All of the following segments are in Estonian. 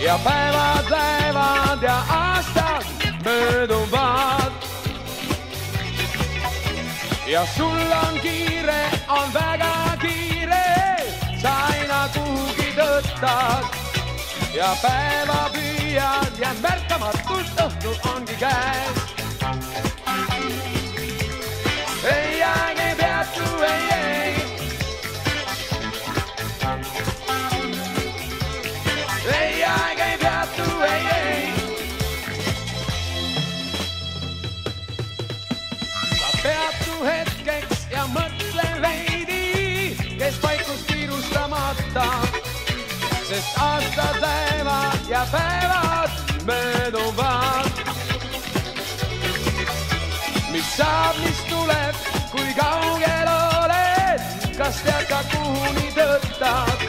ja päevad lähevad ja aastad mööduvad. ja sul on kiire, on väga kiire, sa aina kuhugi tõttad ja päeva püüad ja märkamatult kiirustamata, sest aastad lähevad ja päevad mööduvad. mis saab, mis tuleb, kui kaugel oled, kas tead ka kuhuni tõttad?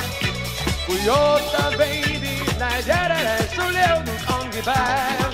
kui ootad veidi, näed järele, sul jõudnud ongi päev.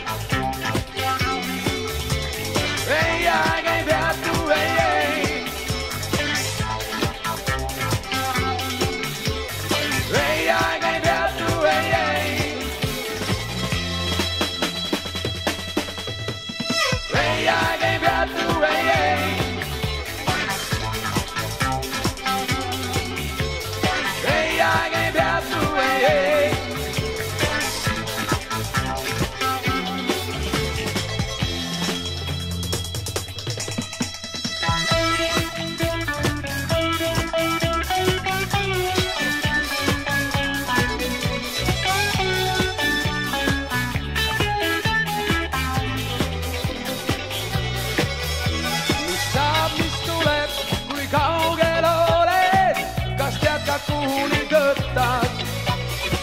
Tõttad?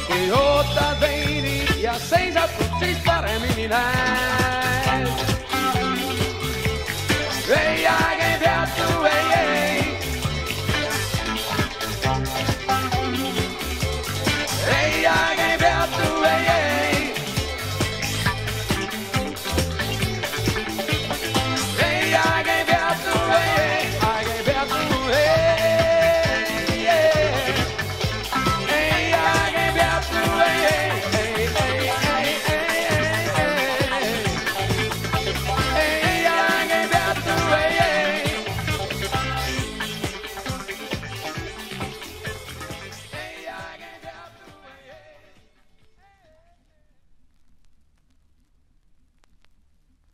kui ootad veidi ja seisad, siis paremini näed.